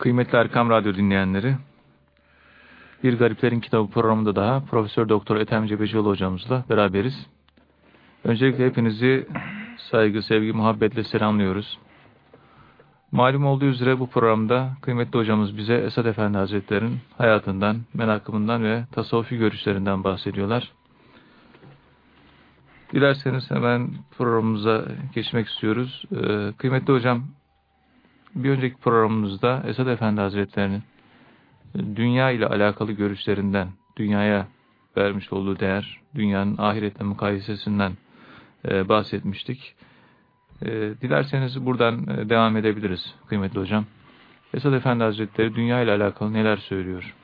Kıymetli Erkam Radyo dinleyenleri, Bir Gariplerin Kitabı programında daha Profesör Doktor Ethem Cebecioğlu hocamızla beraberiz. Öncelikle hepinizi saygı, sevgi, muhabbetle selamlıyoruz. Malum olduğu üzere bu programda kıymetli hocamız bize Esad Efendi Hazretleri'nin hayatından, menakımından ve tasavvufi görüşlerinden bahsediyorlar. Dilerseniz hemen programımıza geçmek istiyoruz. Ee, kıymetli hocam, bir önceki programımızda Esad Efendi Hazretleri'nin dünya ile alakalı görüşlerinden, dünyaya vermiş olduğu değer, dünyanın ahiretle mukayesesinden e, bahsetmiştik. E, dilerseniz buradan e, devam edebiliriz kıymetli hocam. Esad Efendi Hazretleri dünya ile alakalı neler söylüyor?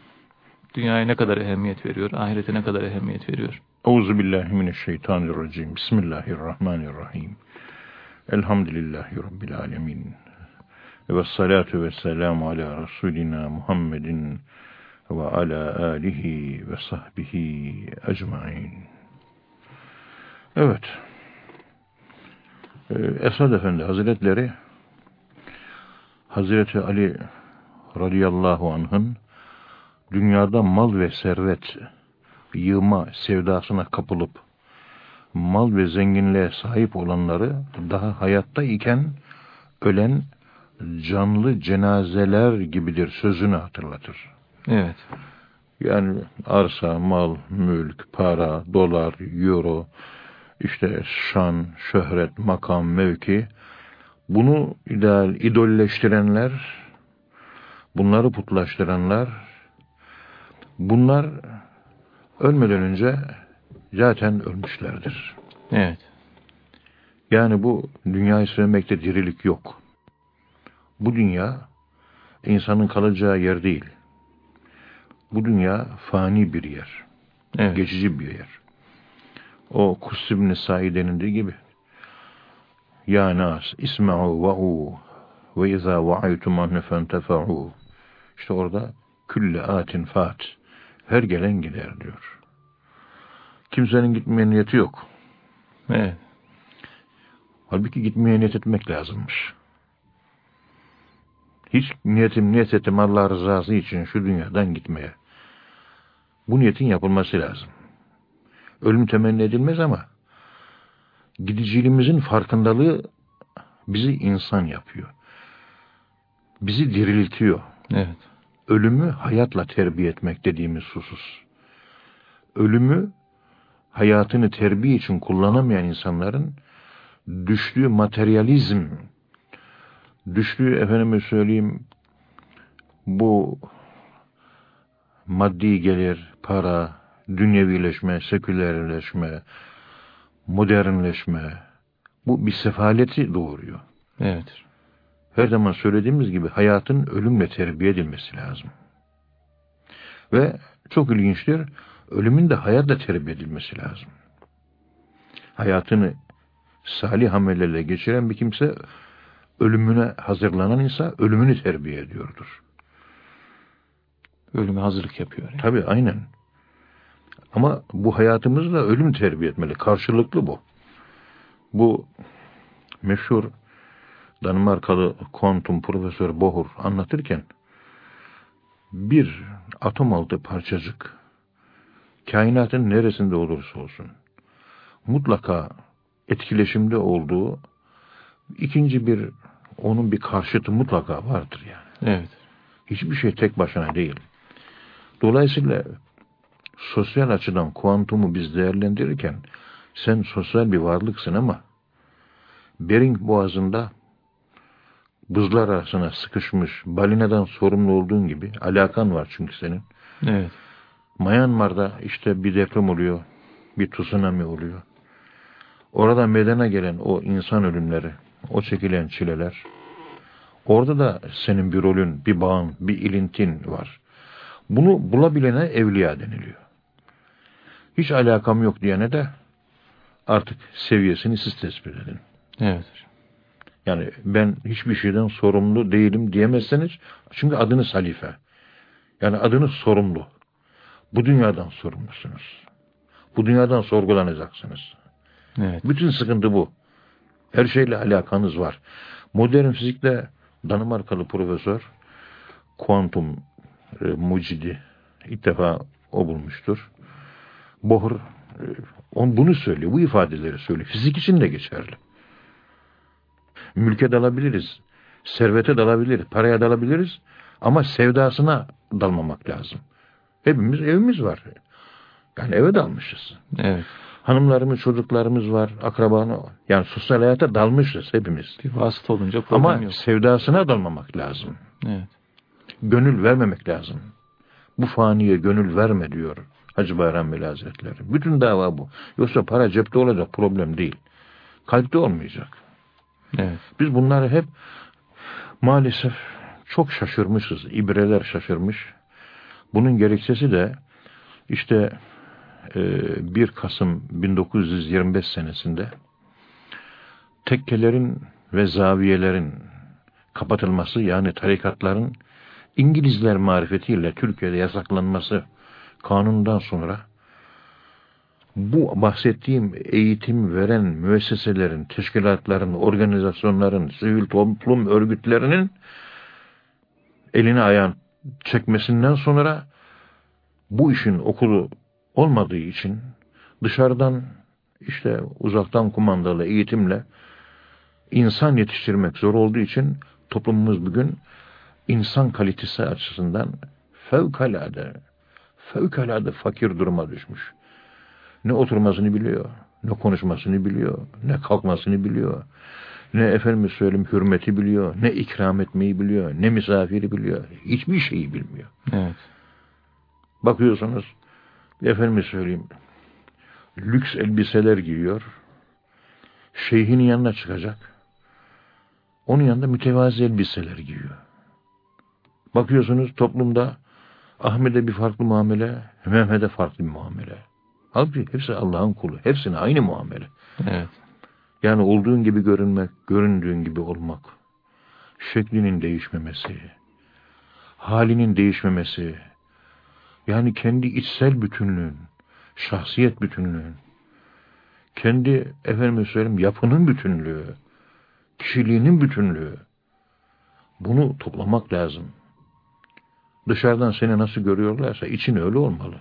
Dünyaya ne kadar ehemmiyet veriyor? Ahirete ne kadar ehemmiyet veriyor? Euzubillahimineşşeytanirracim. Bismillahirrahmanirrahim. Elhamdülillahi Rabbil alemin. Ve salatu ve selamu ala Resulina Muhammedin ve ala alihi ve sahbihi ecmain. Evet. Ee, Esad Efendi Hazretleri Hazreti Ali radıyallahu anh'ın dünyada mal ve servet yığma sevdasına kapılıp mal ve zenginliğe sahip olanları daha hayatta iken ölen canlı cenazeler gibidir sözünü hatırlatır. Evet. Yani arsa, mal, mülk, para, dolar, euro, işte şan, şöhret, makam, mevki bunu ideal, idolleştirenler, bunları putlaştıranlar, bunlar ölmeden önce zaten ölmüşlerdir. Evet. Yani bu dünyayı sevmekte dirilik yok. Bu dünya insanın kalacağı yer değil. Bu dünya fani bir yer. Evet. Geçici bir yer. O Kuss ibn Said denildiği gibi Ya nas isma'u va'u ve izâ va'aytum anne fentefa'u İşte orada külle atin fat her gelen gider diyor. Kimsenin gitmeye niyeti yok. Evet. Halbuki gitmeye niyet etmek lazımmış. Hiç niyetim niyet ettim Allah rızası için şu dünyadan gitmeye. Bu niyetin yapılması lazım. Ölüm temenni edilmez ama gidiciliğimizin farkındalığı bizi insan yapıyor. Bizi diriltiyor. Evet. Ölümü hayatla terbiye etmek dediğimiz husus. Ölümü hayatını terbiye için kullanamayan insanların düştüğü materyalizm, düştüğü efendime söyleyeyim bu maddi gelir, para, dünyevileşme, sekülerleşme, modernleşme, bu bir sefaleti doğuruyor. Evet. Her zaman söylediğimiz gibi hayatın ölümle terbiye edilmesi lazım. Ve çok ilginçtir, ölümün de hayatla terbiye edilmesi lazım. Hayatını salih amellerle geçiren bir kimse, ölümüne hazırlanan insan ölümünü terbiye ediyordur. Ölüme hazırlık yapıyor. Yani. Tabii aynen. Ama bu hayatımızda ölüm terbiye etmeli. Karşılıklı bu. Bu meşhur Danimarkalı kuantum profesör Bohr anlatırken bir atom altı parçacık kainatın neresinde olursa olsun mutlaka etkileşimde olduğu ikinci bir onun bir karşıtı mutlaka vardır yani. Evet. Hiçbir şey tek başına değil. Dolayısıyla sosyal açıdan kuantumu biz değerlendirirken sen sosyal bir varlıksın ama Bering boğazında buzlar arasına sıkışmış balinadan sorumlu olduğun gibi alakan var çünkü senin. Evet. Myanmar'da işte bir deprem oluyor, bir tsunami oluyor. Orada meydana gelen o insan ölümleri, o çekilen çileler, orada da senin bir rolün, bir bağın, bir ilintin var. Bunu bulabilene evliya deniliyor. Hiç alakam yok diyene de artık seviyesini siz tespit edin. Evet. Yani ben hiçbir şeyden sorumlu değilim diyemezseniz çünkü adınız halife. Yani adınız sorumlu. Bu dünyadan sorumlusunuz. Bu dünyadan sorgulanacaksınız. Evet. Bütün sıkıntı bu. Her şeyle alakanız var. Modern fizikte Danimarkalı profesör kuantum e, mucidi ilk defa o bulmuştur. Bohr e, on bunu söylüyor. Bu ifadeleri söylüyor. Fizik için de geçerli. Mülke dalabiliriz. Servete dalabiliriz. Paraya dalabiliriz. Ama sevdasına dalmamak lazım. Hepimiz evimiz var. Yani eve dalmışız. Evet. Hanımlarımız, çocuklarımız var, akrabanı. Yani sosyal hayata dalmışız hepimiz. Bir vasıta olunca problem Ama yok. sevdasına dalmamak lazım. Evet. Gönül vermemek lazım. Bu faniye gönül verme diyor Hacı Bayram Veli Hazretleri. Bütün dava bu. Yoksa para cepte olacak problem değil. Kalpte olmayacak. Evet. Biz bunları hep maalesef çok şaşırmışız. İbreler şaşırmış. Bunun gerekçesi de işte 1 Kasım 1925 senesinde tekkelerin ve zaviyelerin kapatılması yani tarikatların İngilizler marifetiyle Türkiye'de yasaklanması kanundan sonra bu bahsettiğim eğitim veren müesseselerin, teşkilatların, organizasyonların, sivil toplum örgütlerinin elini ayağını çekmesinden sonra bu işin okulu olmadığı için dışarıdan işte uzaktan kumandalı eğitimle insan yetiştirmek zor olduğu için toplumumuz bugün insan kalitesi açısından fevkalade fevkalade fakir duruma düşmüş. Ne oturmasını biliyor, ne konuşmasını biliyor, ne kalkmasını biliyor, ne efendim söyleyeyim hürmeti biliyor, ne ikram etmeyi biliyor, ne misafiri biliyor. Hiçbir şeyi bilmiyor. Evet. Bakıyorsunuz efendim söyleyeyim lüks elbiseler giyiyor. Şeyhin yanına çıkacak. Onun yanında mütevazi elbiseler giyiyor. Bakıyorsunuz toplumda Ahmet'e bir farklı muamele, Mehmet'e farklı bir muamele. Halbuki hepsi Allah'ın kulu. Hepsine aynı muamele. Evet. Yani olduğun gibi görünmek, göründüğün gibi olmak. Şeklinin değişmemesi. Halinin değişmemesi. Yani kendi içsel bütünlüğün, şahsiyet bütünlüğün, kendi efendim söyleyeyim yapının bütünlüğü, kişiliğinin bütünlüğü. Bunu toplamak lazım. Dışarıdan seni nasıl görüyorlarsa için öyle olmalı.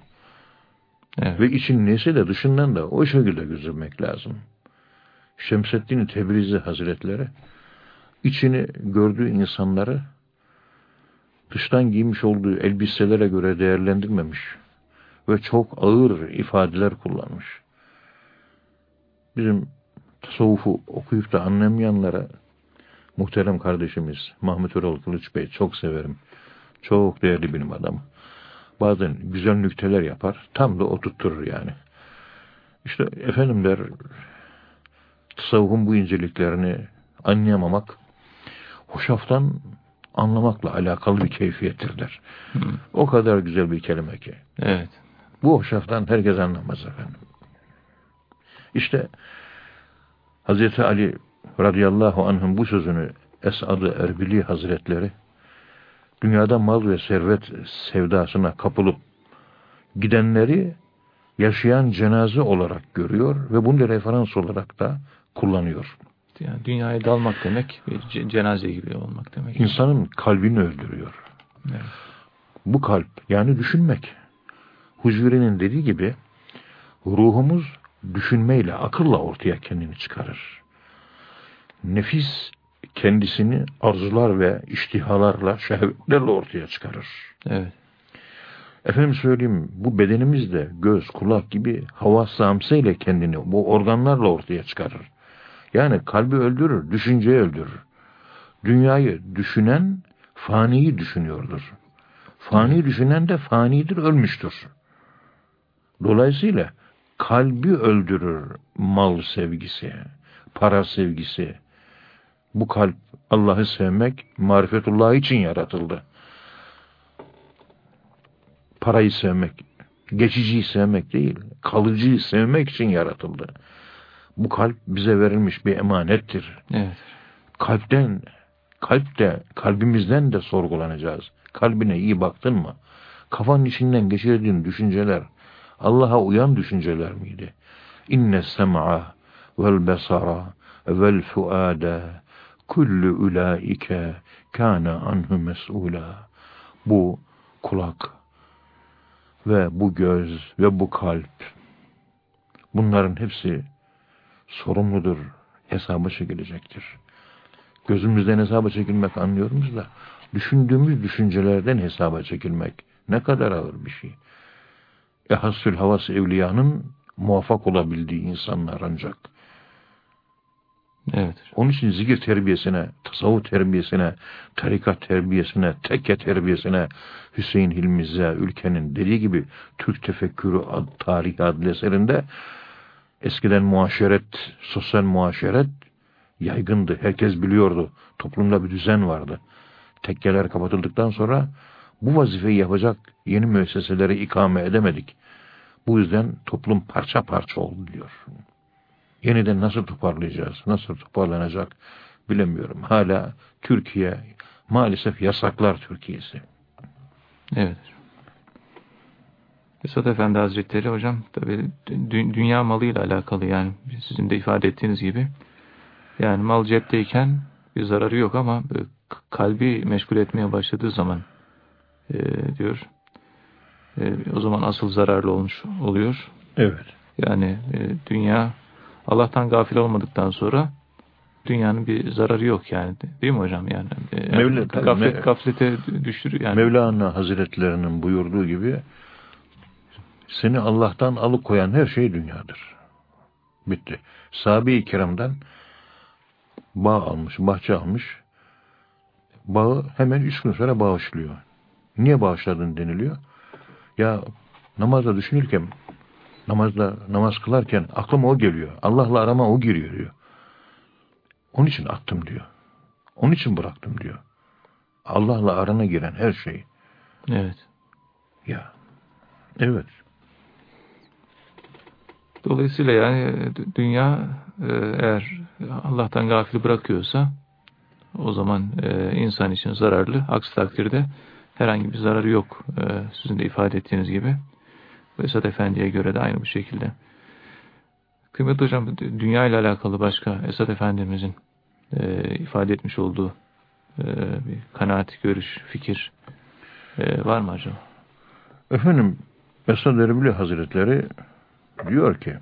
Evet. Ve için neyse de dışından da o şekilde gözükmek lazım. Şemseddin Tebrizi Hazretleri içini gördüğü insanları dıştan giymiş olduğu elbiselere göre değerlendirmemiş ve çok ağır ifadeler kullanmış. Bizim tasavvufu okuyup da anlamayanlara muhterem kardeşimiz Mahmut Erol Kılıç Bey çok severim. Çok değerli benim adam. Bazen güzel nükteler yapar. Tam da oturtturur yani. İşte efendim der tasavvufun bu inceliklerini anlayamamak hoşaftan anlamakla alakalı bir keyfiyettir der. Hı. O kadar güzel bir kelime ki. Evet. Bu hoşaftan herkes anlamaz efendim. İşte Hazreti Ali radıyallahu anh'ın bu sözünü Esad-ı Erbili Hazretleri dünyada mal ve servet sevdasına kapılıp gidenleri yaşayan cenaze olarak görüyor ve bunu referans olarak da kullanıyor. Yani dünyaya dalmak demek bir cenaze gibi olmak demek. İnsanın kalbini öldürüyor. Evet. Bu kalp yani düşünmek. Huzuri'nin dediği gibi ruhumuz düşünmeyle, akılla ortaya kendini çıkarır. Nefis kendisini arzular ve iştihalarla, şehvetlerle ortaya çıkarır. Evet. Efendim söyleyeyim, bu bedenimiz de göz, kulak gibi hava ile kendini bu organlarla ortaya çıkarır. Yani kalbi öldürür, düşünceyi öldürür. Dünyayı düşünen faniyi düşünüyordur. Fani düşünen de fanidir, ölmüştür. Dolayısıyla kalbi öldürür mal sevgisi, para sevgisi. Bu kalp Allah'ı sevmek, marifetullah için yaratıldı. Parayı sevmek, geçiciyi sevmek değil, kalıcıyı sevmek için yaratıldı. Bu kalp bize verilmiş bir emanettir. Evet. Kalpten, kalpte, kalbimizden de sorgulanacağız. Kalbine iyi baktın mı? Kafanın içinden geçirdiğin düşünceler, Allah'a uyan düşünceler miydi? İnne sem'a vel besara vel fuada kullu ulaike kana anhu mes'ula. bu kulak ve bu göz ve bu kalp bunların hepsi sorumludur, hesaba çekilecektir. Gözümüzden hesaba çekilmek anlıyoruz da düşündüğümüz düşüncelerden hesaba çekilmek ne kadar ağır bir şey. Ehassül havas evliyanın muvaffak olabildiği insanlar ancak. Evet. Onun için zikir terbiyesine, tasavvuf terbiyesine, tarikat terbiyesine, tekke terbiyesine, Hüseyin Hilmize, ülkenin dediği gibi Türk tefekkürü ad, tarihi adlı eserinde eskiden muaşeret, sosyal muaşeret yaygındı. Herkes biliyordu. Toplumda bir düzen vardı. Tekkeler kapatıldıktan sonra bu vazifeyi yapacak yeni müesseseleri ikame edemedik. Bu yüzden toplum parça parça oldu diyor. Yeniden nasıl toparlayacağız, nasıl toparlanacak bilemiyorum. Hala Türkiye maalesef yasaklar Türkiye'si. Evet. Esat Efendi Hazretleri hocam tabi dünya malıyla alakalı yani sizin de ifade ettiğiniz gibi yani mal cepteyken bir zararı yok ama kalbi meşgul etmeye başladığı zaman e, diyor e, o zaman asıl zararlı olmuş oluyor. Evet. Yani e, dünya Allah'tan gafil olmadıktan sonra dünyanın bir zararı yok yani. Değil mi hocam? Yani, e, Mevla, gaflet, gaflete düşürüyor. Yani. Mevlana Hazretlerinin buyurduğu gibi seni Allah'tan alıkoyan her şey dünyadır. Bitti. Sahabe-i kiramdan bağ almış, bahçe almış. Bağı hemen üç gün sonra bağışlıyor. Niye bağışladın deniliyor. Ya namazda düşünürken namazda namaz kılarken aklıma o geliyor. Allah'la arama o giriyor diyor. Onun için attım diyor. Onun için bıraktım diyor. Allah'la arana giren her şey. Evet. Ya. Evet. Dolayısıyla yani dünya e, eğer Allah'tan gafil bırakıyorsa o zaman e, insan için zararlı. Aksi takdirde herhangi bir zararı yok. E, sizin de ifade ettiğiniz gibi. Esad Efendi'ye göre de aynı bu şekilde. Kıymetli hocam dünya ile alakalı başka Esad Efendimizin ifade etmiş olduğu bir kanaat, görüş, fikir var mı acaba? Efendim Esad Erbili Hazretleri diyor ki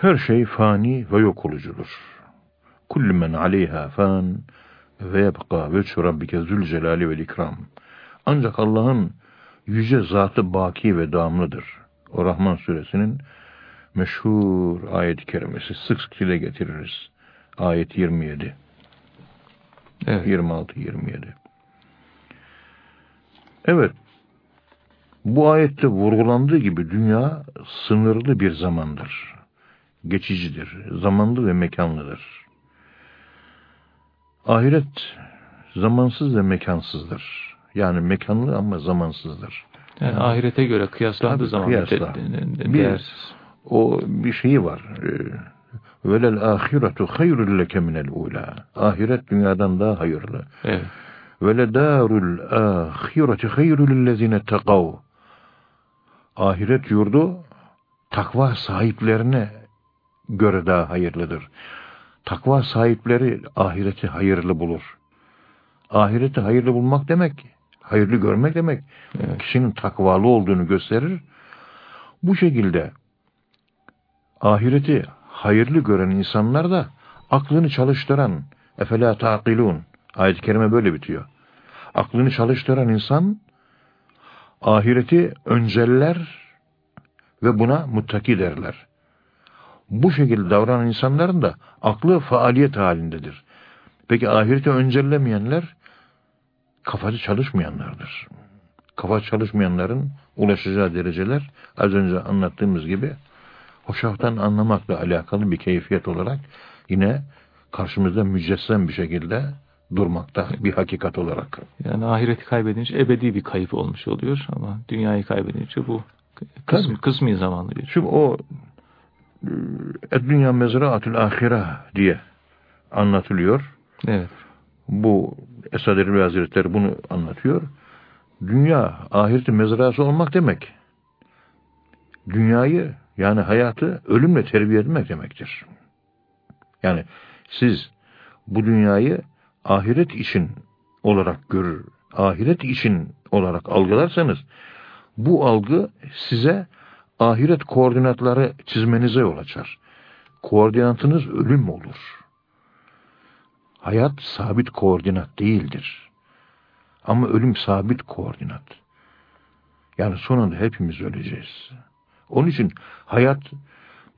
her şey fani ve yok olucudur. Kullu men aleyha fan ve yebqa veçhu rabbike zülcelali vel ikram. Ancak Allah'ın yüce zatı baki ve devamlıdır. O Rahman suresinin meşhur ayet-i kerimesi sık sık dile getiririz. Ayet 27. Evet. 26-27. Evet. Bu ayette vurgulandığı gibi dünya sınırlı bir zamandır. Geçicidir. Zamanlı ve mekanlıdır. Ahiret zamansız ve mekansızdır. Yani mekanlı ama zamansızdır. Yani ahirete göre kıyaslandığı zaman kıyasla. de, de, de, bir, o bir şeyi var. Ee, Velel ahiretu hayrul leke minel ula. Ahiret dünyadan daha hayırlı. Evet. Ve le darul ahireti hayrul lezine tekav ahiret yurdu takva sahiplerine göre daha hayırlıdır. Takva sahipleri ahireti hayırlı bulur. Ahireti hayırlı bulmak demek, hayırlı görmek demek, evet. kişinin takvalı olduğunu gösterir. Bu şekilde ahireti hayırlı gören insanlar da aklını çalıştıran, efela taqilun, ayet-i kerime böyle bitiyor. Aklını çalıştıran insan, ahireti önceller ve buna muttaki derler. Bu şekilde davranan insanların da aklı faaliyet halindedir. Peki ahireti öncellemeyenler kafası çalışmayanlardır. Kafa çalışmayanların ulaşacağı dereceler az önce anlattığımız gibi hoşaftan anlamakla alakalı bir keyfiyet olarak yine karşımızda mücessem bir şekilde durmakta bir hakikat olarak. Yani ahireti kaybedince ebedi bir kayıp olmuş oluyor ama dünyayı kaybedince bu kısmi, kısmi zamanlı bir. Çünkü o e, dünya mezraatül ahire diye anlatılıyor. Evet. Bu Esad Erbil Hazretleri bunu anlatıyor. Dünya ahireti mezrası olmak demek. Dünyayı yani hayatı ölümle terbiye etmek demektir. Yani siz bu dünyayı ahiret için olarak görür ahiret için olarak algılarsanız bu algı size ahiret koordinatları çizmenize yol açar. Koordinatınız ölüm olur. Hayat sabit koordinat değildir. Ama ölüm sabit koordinat. Yani sonunda hepimiz öleceğiz. Onun için hayat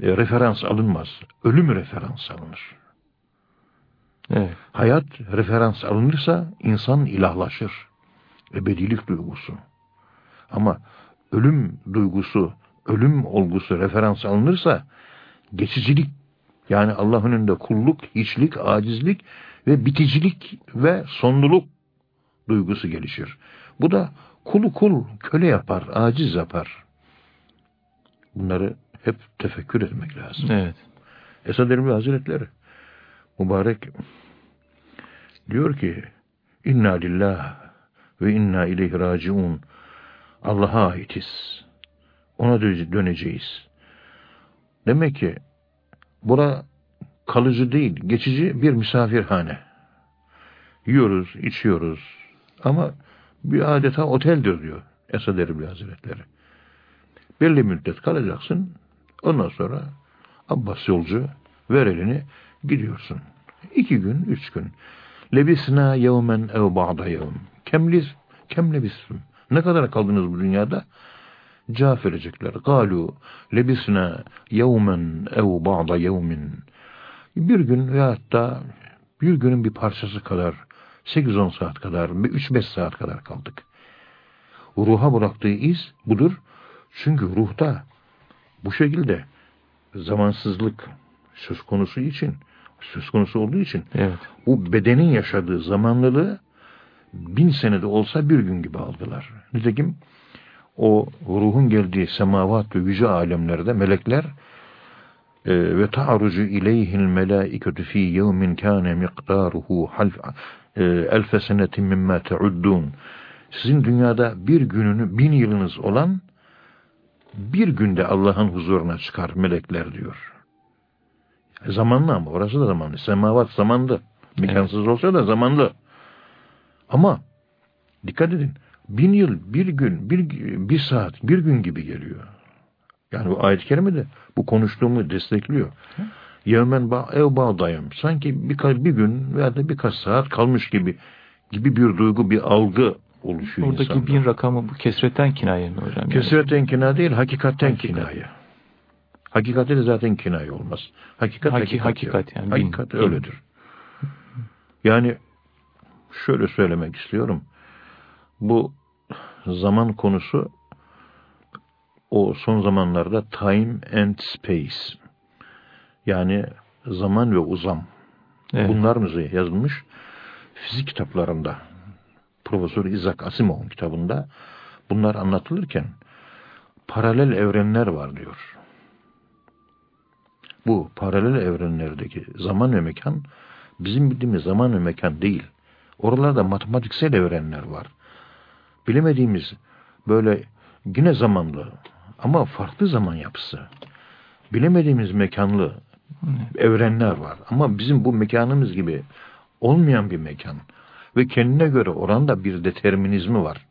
e, referans alınmaz. Ölüm referans alınır. Evet. Hayat referans alınırsa insan ilahlaşır. Ebedilik duygusu. Ama ölüm duygusu, ölüm olgusu referans alınırsa geçicilik yani Allah önünde kulluk, hiçlik, acizlik ve biticilik ve sonluluk duygusu gelişir. Bu da kulu kul, köle yapar, aciz yapar. Bunları hep tefekkür etmek lazım. Evet. Esad Erbil Hazretleri mübarek diyor ki İnna lillah ve inna ileyhi raciun Allah'a aitiz. Ona döneceğiz. Demek ki bura kalıcı değil, geçici bir misafirhane. Yiyoruz, içiyoruz. Ama bir adeta oteldir diyor Esad Erbil Hazretleri. Belli müddet kalacaksın. Ondan sonra Abbas yolcu ver elini gidiyorsun. İki gün, üç gün. Lebisna yevmen ev ba'da yevm. Kemliz, kemlebistum. Ne kadar kaldınız bu dünyada? Cevap verecekler. Galu lebisna yevmen ev ba'da yevmin. Bir gün veyahut da bir günün bir parçası kadar 8-10 saat kadar, 3-5 saat kadar kaldık. Ruha bıraktığı iz budur. Çünkü ruhta bu şekilde zamansızlık söz konusu için, söz konusu olduğu için evet. bu bedenin yaşadığı zamanlılığı bin senede olsa bir gün gibi aldılar. Nitekim o ruhun geldiği semavat ve yüce alemlerde melekler e, ve ta'rucu ileyhil melaiketu fi yevmin kâne miqdaruhu e, elfe senetin mimma te'uddun sizin dünyada bir gününü bin yılınız olan bir günde Allah'ın huzuruna çıkar melekler diyor. E, zamanlı ama orası da zamanlı. Semavat zamanlı. Mekansız evet. olsa da zamanlı. Ama dikkat edin. Bin yıl, bir gün, bir, bir saat, bir gün gibi geliyor. Yani bu ayet-i kerime de bu konuştuğumu destekliyor. Yevmen ev bağdayım. Sanki birkaç bir gün veya da birkaç saat kalmış gibi gibi bir duygu, bir algı oluşuyor Oradaki insanda. bin rakamı bu kesretten kinaye mi hocam? Kesretten yani? kinaye değil, hakikatten hakikat. kinaye. Hakikatte de zaten kinaye olmaz. Hakikat Haki, hakikat, hakikat yani. Hakikat bin, öyledir. Yani şöyle söylemek istiyorum. Bu zaman konusu o son zamanlarda time and space yani zaman ve uzam evet. bunlar mı yazılmış fizik kitaplarında Profesör Isaac Asimov'un kitabında bunlar anlatılırken paralel evrenler var diyor. Bu paralel evrenlerdeki zaman ve mekan bizim bildiğimiz zaman ve mekan değil. Oralarda matematiksel evrenler var. Bilemediğimiz böyle yine zamanlı ama farklı zaman yapısı. Bilemediğimiz mekanlı evrenler var. Ama bizim bu mekanımız gibi olmayan bir mekan ve kendine göre oranda bir determinizmi var.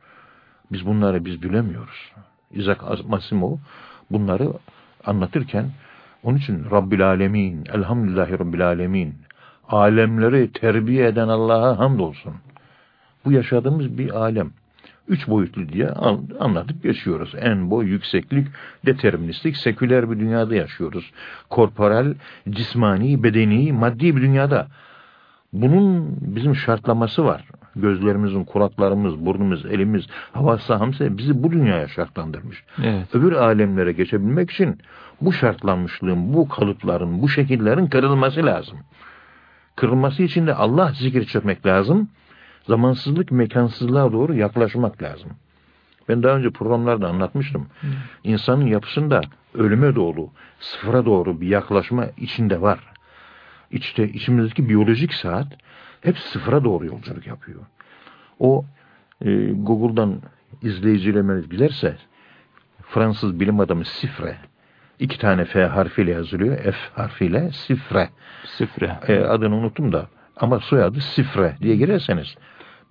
Biz bunları biz bilemiyoruz. Isaac Asimov bunları anlatırken onun için Rabbil Alemin, Elhamdülillahi Rabbil Alemin, alemleri terbiye eden Allah'a hamdolsun. Bu yaşadığımız bir alem. Üç boyutlu diye anlatıp geçiyoruz. En boy, yükseklik, deterministik, seküler bir dünyada yaşıyoruz. Korporal, cismani, bedeni, maddi bir dünyada. Bunun bizim şartlaması var. Gözlerimizin, kulaklarımız, burnumuz, elimiz, hava sahamsı bizi bu dünyaya şartlandırmış. Evet. Öbür alemlere geçebilmek için bu şartlanmışlığın, bu kalıpların, bu şekillerin kırılması lazım. Kırılması için de Allah zikir çekmek lazım. Zamansızlık, mekansızlığa doğru yaklaşmak lazım. Ben daha önce programlarda anlatmıştım. Hmm. İnsanın yapısında ölüme doğru, sıfıra doğru bir yaklaşma içinde var içte içimizdeki biyolojik saat hep sıfıra doğru yolculuk yapıyor. O e, Google'dan izleyicilerimiz giderse Fransız bilim adamı Sifre iki tane F harfiyle yazılıyor. F harfiyle Sifre. Sifre. E, adını unuttum da ama soyadı Sifre diye girerseniz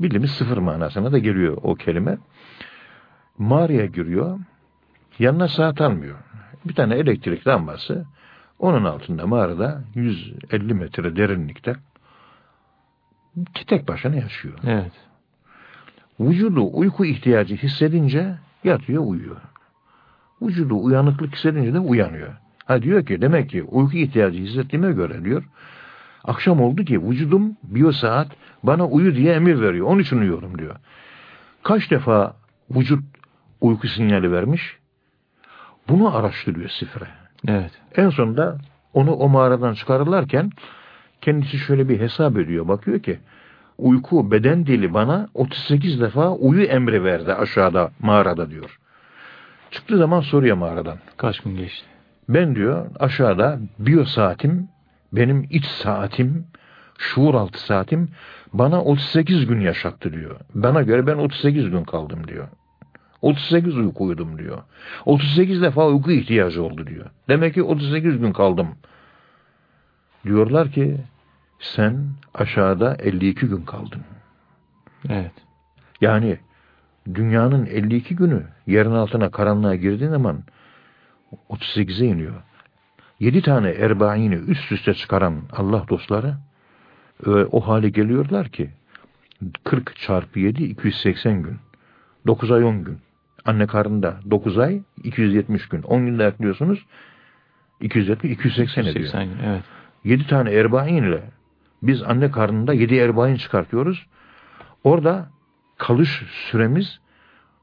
Bildiğimiz sıfır manasına da geliyor o kelime. Mağaraya giriyor. Yanına saat almıyor. Bir tane elektrik lambası. Onun altında mağarada 150 metre derinlikte tek başına yaşıyor. Evet. Vücudu uyku ihtiyacı hissedince yatıyor uyuyor. Vücudu uyanıklık hissedince de uyanıyor. Ha diyor ki demek ki uyku ihtiyacı hissettiğime göre diyor. Akşam oldu ki vücudum biyosaat bana uyu diye emir veriyor. Onun için uyuyorum diyor. Kaç defa vücut uyku sinyali vermiş? Bunu araştırıyor sifre. Evet. En sonunda onu o mağaradan çıkarırlarken kendisi şöyle bir hesap ediyor. Bakıyor ki uyku beden dili bana 38 defa uyu emri verdi aşağıda mağarada diyor. Çıktığı zaman soruyor mağaradan. Kaç gün geçti? Ben diyor aşağıda biyo saatim, benim iç saatim, şuur altı saatim bana 38 gün yaşattı diyor. Bana göre ben 38 gün kaldım diyor. 38 uyku uyudum diyor. 38 defa uyku ihtiyacı oldu diyor. Demek ki 38 gün kaldım. Diyorlar ki sen aşağıda 52 gün kaldın. Evet. Yani dünyanın 52 günü yerin altına karanlığa girdiğin zaman 38'e iniyor. 7 tane erbaini üst üste çıkaran Allah dostları e, o hale geliyorlar ki 40 çarpı 7 280 gün. 9 ay 10 gün. Anne karnında 9 ay 270 gün. 10 günde ekliyorsunuz 270 280 ediyor. 80 gün. Evet. 7 tane erbain ile biz anne karnında 7 erbain çıkartıyoruz. Orada kalış süremiz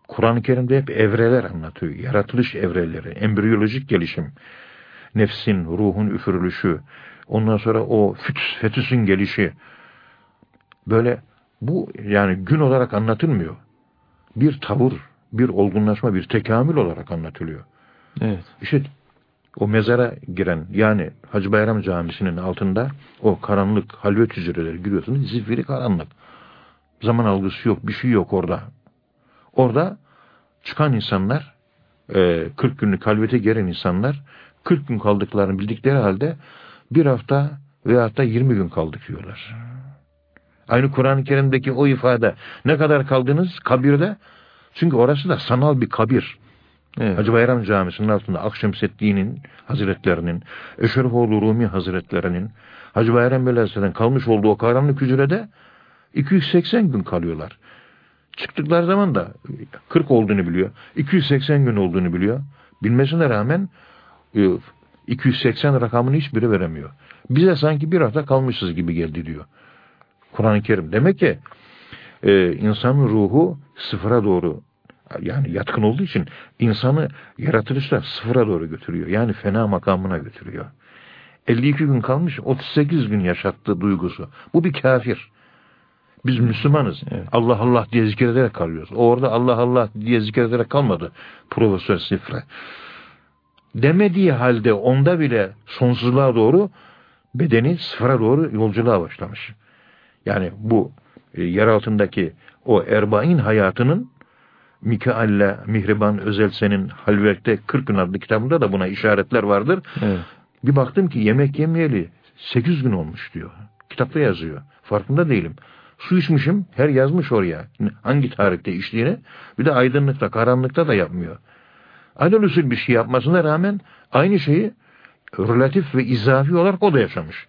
Kur'an-ı Kerim'de hep evreler anlatıyor. Yaratılış evreleri, embriyolojik gelişim, nefsin, ruhun üfürülüşü, ondan sonra o fütüs, fetüsün gelişi. Böyle bu yani gün olarak anlatılmıyor. Bir tavır, bir olgunlaşma, bir tekamül olarak anlatılıyor. Evet. İşte o mezara giren yani Hacı Bayram Camisi'nin altında o karanlık halvet hücreleri giriyorsunuz. Zifiri karanlık. Zaman algısı yok, bir şey yok orada. Orada çıkan insanlar, 40 günlük halvete giren insanlar, 40 gün kaldıklarını bildikleri halde bir hafta veya da 20 gün kaldık diyorlar. Aynı Kur'an-ı Kerim'deki o ifade ne kadar kaldınız kabirde? Çünkü orası da sanal bir kabir. Evet. Hacı Bayram Camisi'nin altında Akşemseddin'in Hazretlerinin, Eşrefoğlu Rumi Hazretlerinin, Hacı Bayram Belediyesi'nin kalmış olduğu o karanlık hücrede 280 gün kalıyorlar. Çıktıkları zaman da 40 olduğunu biliyor. 280 gün olduğunu biliyor. Bilmesine rağmen 280 e, rakamını hiçbiri veremiyor. Bize sanki bir hafta kalmışız gibi geldi diyor. Kur'an-ı Kerim. Demek ki e, insanın ruhu sıfıra doğru yani yatkın olduğu için insanı yaratılışta sıfıra doğru götürüyor. Yani fena makamına götürüyor. 52 gün kalmış 38 gün yaşattığı duygusu. Bu bir kafir. Biz Müslümanız. Evet. Allah Allah diye zikrederek kalıyoruz. O orada Allah Allah diye zikrederek kalmadı. Profesör Sifre. Demediği halde onda bile sonsuzluğa doğru bedeni sıfıra doğru yolculuğa başlamış. Yani bu e, yer altındaki o erbain hayatının Mikail'le Mihriban Özelsen'in Halvek'te 40 gün adlı kitabında da buna işaretler vardır. Evet. Bir baktım ki yemek yemeyeli 8 gün olmuş diyor. Kitapta yazıyor. Farkında değilim. Su içmişim, her yazmış oraya. Hangi tarihte içtiğini. Bir de aydınlıkta, karanlıkta da yapmıyor. Aynı usul bir şey yapmasına rağmen aynı şeyi relatif ve izafi olarak o da yaşamış.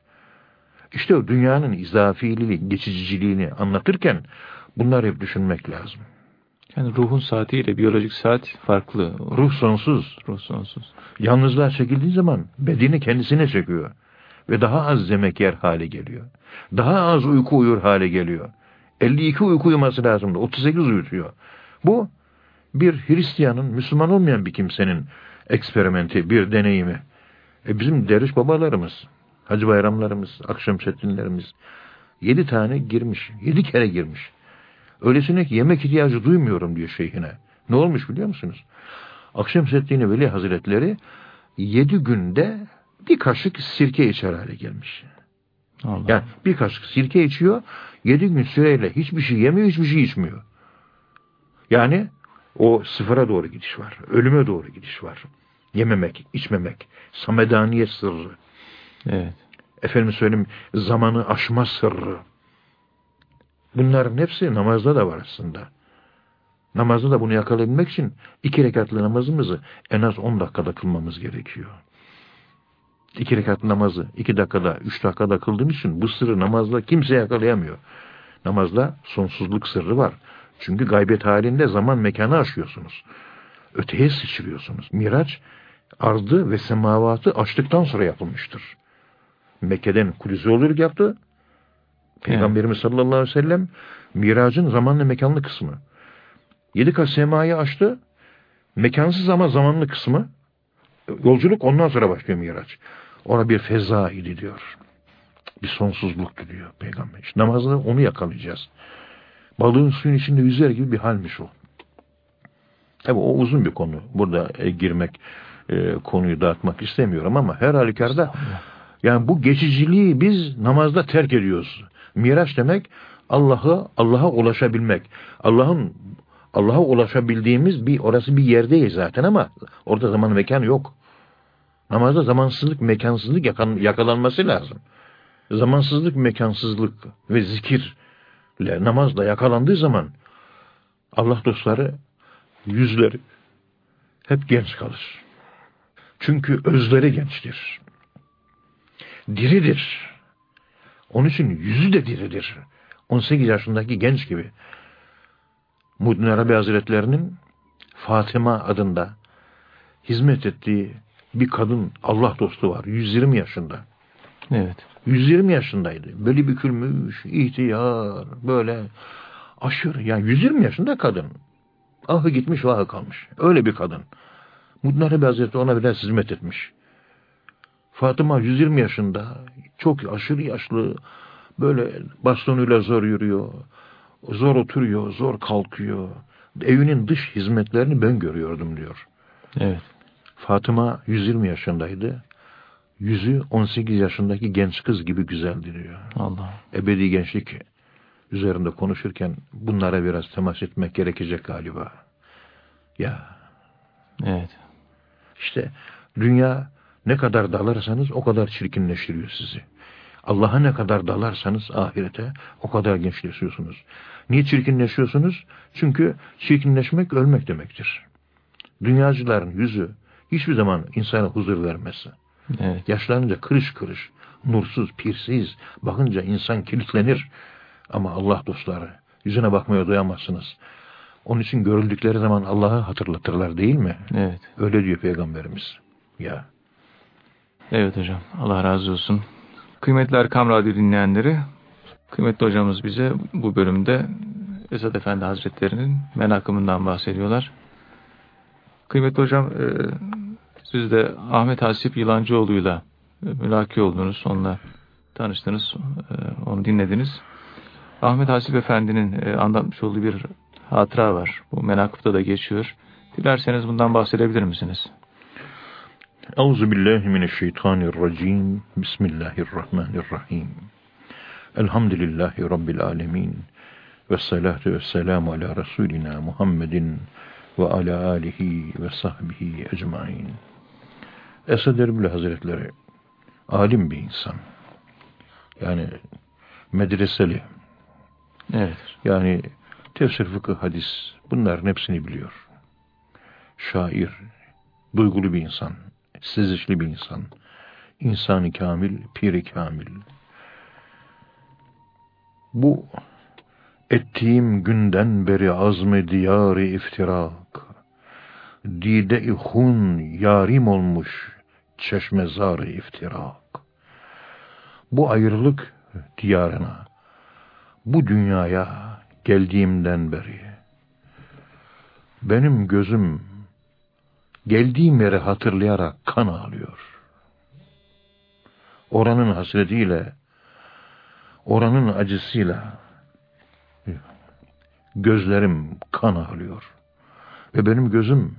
İşte o dünyanın izafiliğini, geçiciliğini anlatırken bunları hep düşünmek lazım. Yani ruhun saatiyle biyolojik saat farklı. Ruh sonsuz. Ruh sonsuz. Yalnızlığa çekildiği zaman bedeni kendisine çekiyor. Ve daha az yemek yer hale geliyor. Daha az uyku uyur hale geliyor. 52 uyku uyuması lazımdı. 38 uyutuyor. Bu bir Hristiyanın, Müslüman olmayan bir kimsenin eksperimenti, bir deneyimi. E bizim deriş babalarımız, hacı bayramlarımız, akşam settinlerimiz yedi tane girmiş. Yedi kere girmiş. Öylesine ki yemek ihtiyacı duymuyorum diyor şeyhine. Ne olmuş biliyor musunuz? Akşam Seddin Veli Hazretleri yedi günde bir kaşık sirke içer hale gelmiş. Allah. Yani bir kaşık sirke içiyor, yedi gün süreyle hiçbir şey yemiyor, hiçbir şey içmiyor. Yani o sıfıra doğru gidiş var. Ölüme doğru gidiş var. Yememek, içmemek. Samedaniyet sırrı. Evet. Efendim söyleyeyim zamanı aşma sırrı. Bunların hepsi namazda da var aslında. Namazda da bunu yakalayabilmek için iki rekatlı namazımızı en az on dakikada kılmamız gerekiyor. İki rekatlı namazı iki dakikada, üç dakikada kıldığım için bu sırrı namazda kimse yakalayamıyor. Namazda sonsuzluk sırrı var. Çünkü gaybet halinde zaman mekanı aşıyorsunuz. Öteye sıçrıyorsunuz. Miraç ardı ve semavatı açtıktan sonra yapılmıştır. Mekke'den Kudüs'e olur yaptı. Peygamberimiz evet. sallallahu aleyhi ve sellem miracın zamanlı mekanlı kısmı. Yedi kat semayı açtı. Mekansız ama zamanlı kısmı. Yolculuk ondan sonra başlıyor miraç. Ona bir feza idi diyor. Bir sonsuzluk diyor peygamber. İşte namazda onu yakalayacağız. Balığın suyun içinde yüzer gibi bir halmiş o. Tabi o uzun bir konu. Burada e, girmek, e, konuyu dağıtmak istemiyorum ama her halükarda yani bu geçiciliği biz namazda terk ediyoruz. Miraç demek Allah'a Allah'a ulaşabilmek. Allah'ın Allah'a ulaşabildiğimiz bir orası bir yerdeyiz zaten ama orada zaman mekan yok. Namazda zamansızlık, mekansızlık yakalanması lazım. Zamansızlık, mekansızlık ve zikirle namazda yakalandığı zaman Allah dostları yüzleri hep genç kalır. Çünkü özleri gençtir. Diridir. Onun için yüzü de diridir. 18 yaşındaki genç gibi. Muhyiddin Arabi Hazretlerinin Fatıma adında hizmet ettiği bir kadın Allah dostu var. 120 yaşında. Evet. 120 yaşındaydı. Böyle bükülmüş, ihtiyar, böyle aşırı. Yani 120 yaşında kadın. Ahı gitmiş, vahı kalmış. Öyle bir kadın. Muhyiddin Arabi Hazretleri ona biraz hizmet etmiş. Fatıma 120 yaşında, çok aşırı yaşlı, böyle bastonuyla zor yürüyor, zor oturuyor, zor kalkıyor. Evinin dış hizmetlerini ben görüyordum diyor. Evet. Fatıma 120 yaşındaydı. Yüzü 18 yaşındaki genç kız gibi güzeldi diyor. Allah. Ebedi gençlik üzerinde konuşurken bunlara biraz temas etmek gerekecek galiba. Ya. Evet. İşte dünya ne kadar dalarsanız o kadar çirkinleştiriyor sizi. Allah'a ne kadar dalarsanız ahirete o kadar gençleşiyorsunuz. Niye çirkinleşiyorsunuz? Çünkü çirkinleşmek ölmek demektir. Dünyacıların yüzü hiçbir zaman insana huzur vermez. Evet. Yaşlanınca kırış kırış, nursuz, pirsiz, bakınca insan kilitlenir. Ama Allah dostları, yüzüne bakmaya doyamazsınız. Onun için görüldükleri zaman Allah'ı hatırlatırlar değil mi? Evet. Öyle diyor Peygamberimiz. Ya. Evet hocam. Allah razı olsun. Kıymetli Erkam Radyo dinleyenleri, kıymetli hocamız bize bu bölümde Esad Efendi Hazretleri'nin menakımından bahsediyorlar. Kıymetli hocam, e, siz de Ahmet Hasip Yılancıoğlu'yla mülaki oldunuz, onunla tanıştınız, e, onu dinlediniz. Ahmet Hasip Efendi'nin e, anlatmış olduğu bir hatıra var. Bu menakıpta da geçiyor. Dilerseniz bundan bahsedebilir misiniz? Euzu billahi mineşşeytanirracim. Bismillahirrahmanirrahim. Elhamdülillahi rabbil alamin. Ve salatu vesselamu ala Resulina Muhammedin ve ala alihi ve sahbihi ecmain. Esad Erbil Hazretleri alim bir insan. Yani medreseli. Evet. Yani tefsir, fıkıh, hadis bunların hepsini biliyor. Şair, duygulu bir insan sezişli bir insan. İnsanı kamil, piri kamil. Bu ettiğim günden beri diyarı iftirak, dide-i hun yarim olmuş çeşmezarı iftirak. Bu ayrılık diyarına, bu dünyaya geldiğimden beri, benim gözüm geldiğim yeri hatırlayarak kan ağlıyor. Oranın hasretiyle, oranın acısıyla gözlerim kan ağlıyor. Ve benim gözüm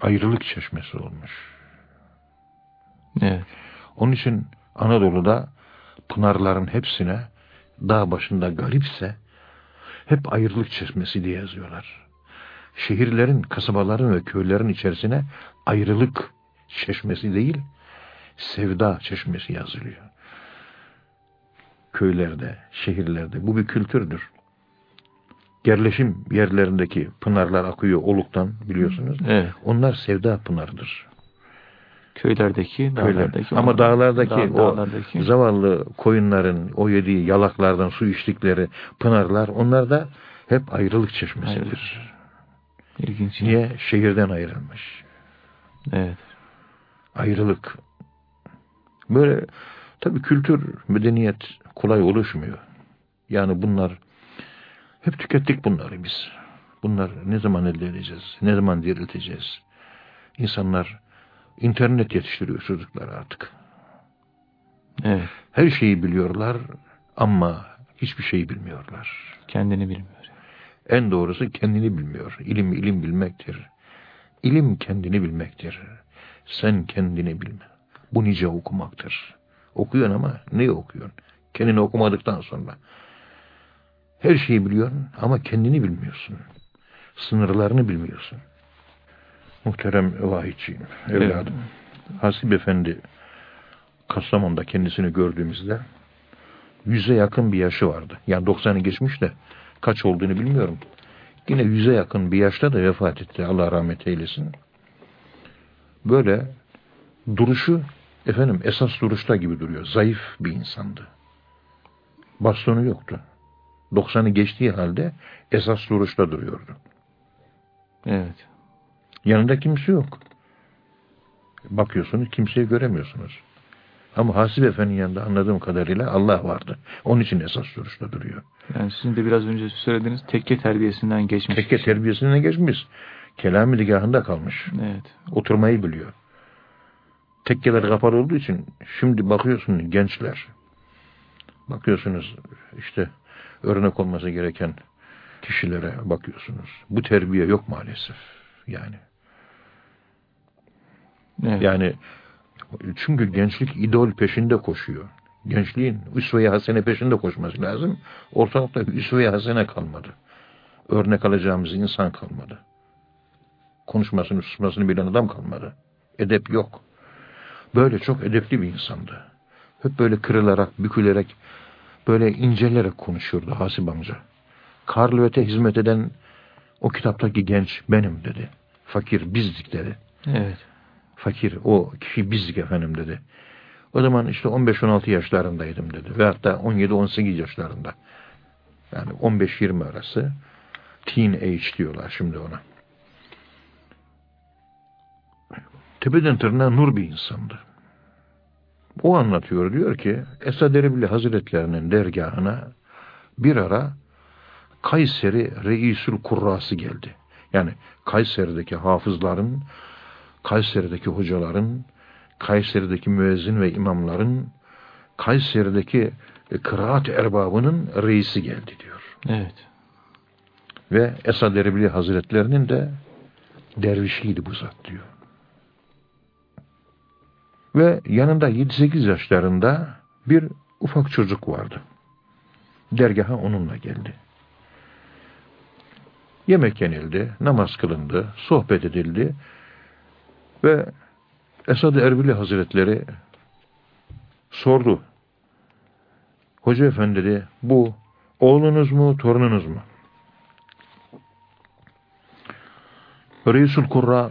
ayrılık çeşmesi olmuş. Evet. Onun için Anadolu'da pınarların hepsine dağ başında garipse hep ayrılık çeşmesi diye yazıyorlar şehirlerin, kasabaların ve köylerin içerisine ayrılık çeşmesi değil, sevda çeşmesi yazılıyor. köylerde, şehirlerde. Bu bir kültürdür. Yerleşim yerlerindeki pınarlar akıyor oluktan biliyorsunuz. Evet. Onlar sevda pınarıdır. Köylerdeki, dağlardaki. Ama dağlardaki dağ, o dağlardaki. zavallı koyunların o yediği yalaklardan su içtikleri pınarlar onlar da hep ayrılık çeşmesidir. Ayrılık. İlginç. Niye? Şehirden ayrılmış. Evet. Ayrılık. Böyle tabii kültür, medeniyet kolay oluşmuyor. Yani bunlar hep tükettik bunları biz. Bunlar ne zaman elde edeceğiz? Ne zaman dirilteceğiz? İnsanlar internet yetiştiriyor çocuklar artık. Evet. Her şeyi biliyorlar ama hiçbir şeyi bilmiyorlar. Kendini bilmiyor. En doğrusu kendini bilmiyor. İlim ilim bilmektir. İlim kendini bilmektir. Sen kendini bilme. Bu nice okumaktır. Okuyorsun ama ne okuyorsun? Kendini okumadıktan sonra. Her şeyi biliyorsun ama kendini bilmiyorsun. Sınırlarını bilmiyorsun. Muhterem vahidciğim, evladım. Hasip Efendi Kastamonu'da kendisini gördüğümüzde yüze yakın bir yaşı vardı. Yani 90'ı geçmiş de kaç olduğunu bilmiyorum. Yine yüze yakın bir yaşta da vefat etti. Allah rahmet eylesin. Böyle duruşu efendim esas duruşta gibi duruyor. Zayıf bir insandı. Bastonu yoktu. 90'ı geçtiği halde esas duruşta duruyordu. Evet. Yanında kimse yok. Bakıyorsunuz kimseyi göremiyorsunuz. Ama Hasip Efendi'nin yanında anladığım kadarıyla Allah vardı. Onun için esas duruşta duruyor. Yani sizin de biraz önce söylediğiniz tekke terbiyesinden geçmiş. Tekke terbiyesinden geçmiş. Kelami ligahında kalmış. Evet. Oturmayı biliyor. Tekkeler kapalı olduğu için şimdi bakıyorsunuz gençler. Bakıyorsunuz işte örnek olması gereken kişilere bakıyorsunuz. Bu terbiye yok maalesef. Yani. Evet. Yani çünkü gençlik idol peşinde koşuyor. Gençliğin üsve-i hasene peşinde koşması lazım. Ortalıkta üsve-i hasene kalmadı. Örnek alacağımız insan kalmadı. Konuşmasını, susmasını bilen adam kalmadı. Edep yok. Böyle çok edepli bir insandı. Hep böyle kırılarak, bükülerek, böyle incelerek konuşuyordu Hasip amca. Karlöt'e hizmet eden o kitaptaki genç benim dedi. Fakir bizdik dedi. Evet. Fakir o kişi bizdik efendim dedi. O zaman işte 15-16 yaşlarındaydım dedi. Ve hatta 17-18 yaşlarında. Yani 15-20 arası teen age diyorlar şimdi ona. Tepeden tırnağa nur bir insandı. O anlatıyor diyor ki Esad Erbil Hazretlerinin dergahına bir ara Kayseri Reisül Kurrası geldi. Yani Kayseri'deki hafızların, Kayseri'deki hocaların, Kayseri'deki müezzin ve imamların, Kayseri'deki e, kıraat erbabının reisi geldi diyor. Evet. Ve Esad Erbil Hazretlerinin de dervişiydi bu zat diyor. Ve yanında 7-8 yaşlarında bir ufak çocuk vardı. Dergaha onunla geldi. Yemek yenildi, namaz kılındı, sohbet edildi ve Esad-ı Erbili Hazretleri sordu. Hoca efendi bu oğlunuz mu, torununuz mu? Reisul Kurra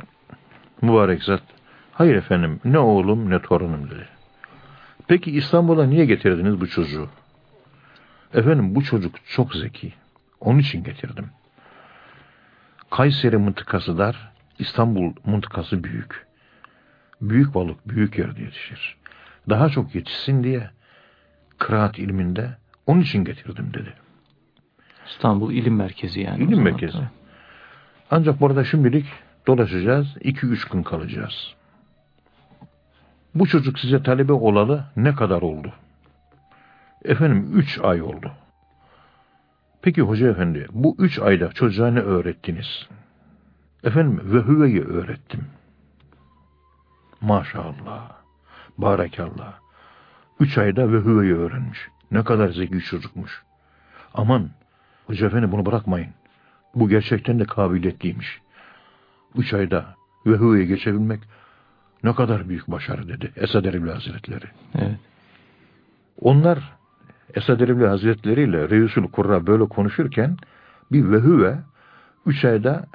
mübarek zat, hayır efendim ne oğlum ne torunum dedi. Peki İstanbul'a niye getirdiniz bu çocuğu? Efendim bu çocuk çok zeki. Onun için getirdim. Kayseri mıntıkası dar, İstanbul mıntıkası büyük. Büyük balık büyük yerde yetişir. Daha çok yetişsin diye kıraat ilminde onun için getirdim dedi. İstanbul İlim Merkezi yani. İlim merkezi. Ancak burada şimdilik dolaşacağız. 2-3 gün kalacağız. Bu çocuk size talebe olalı ne kadar oldu? Efendim 3 ay oldu. Peki hoca efendi bu 3 ayda çocuğa ne öğrettiniz? Efendim ve hüveyi öğrettim. Maşallah. Barekallah. Üç ayda ve hüveyi öğrenmiş. Ne kadar zeki çocukmuş. Aman hoca efendi bunu bırakmayın. Bu gerçekten de kabiliyetliymiş. Üç ayda ve hüveyi geçebilmek ne kadar büyük başarı dedi Esad Erbil Hazretleri. Evet. Onlar Esad Erbil Hazretleri ile Reisül Kurra böyle konuşurken bir vehüve üç ayda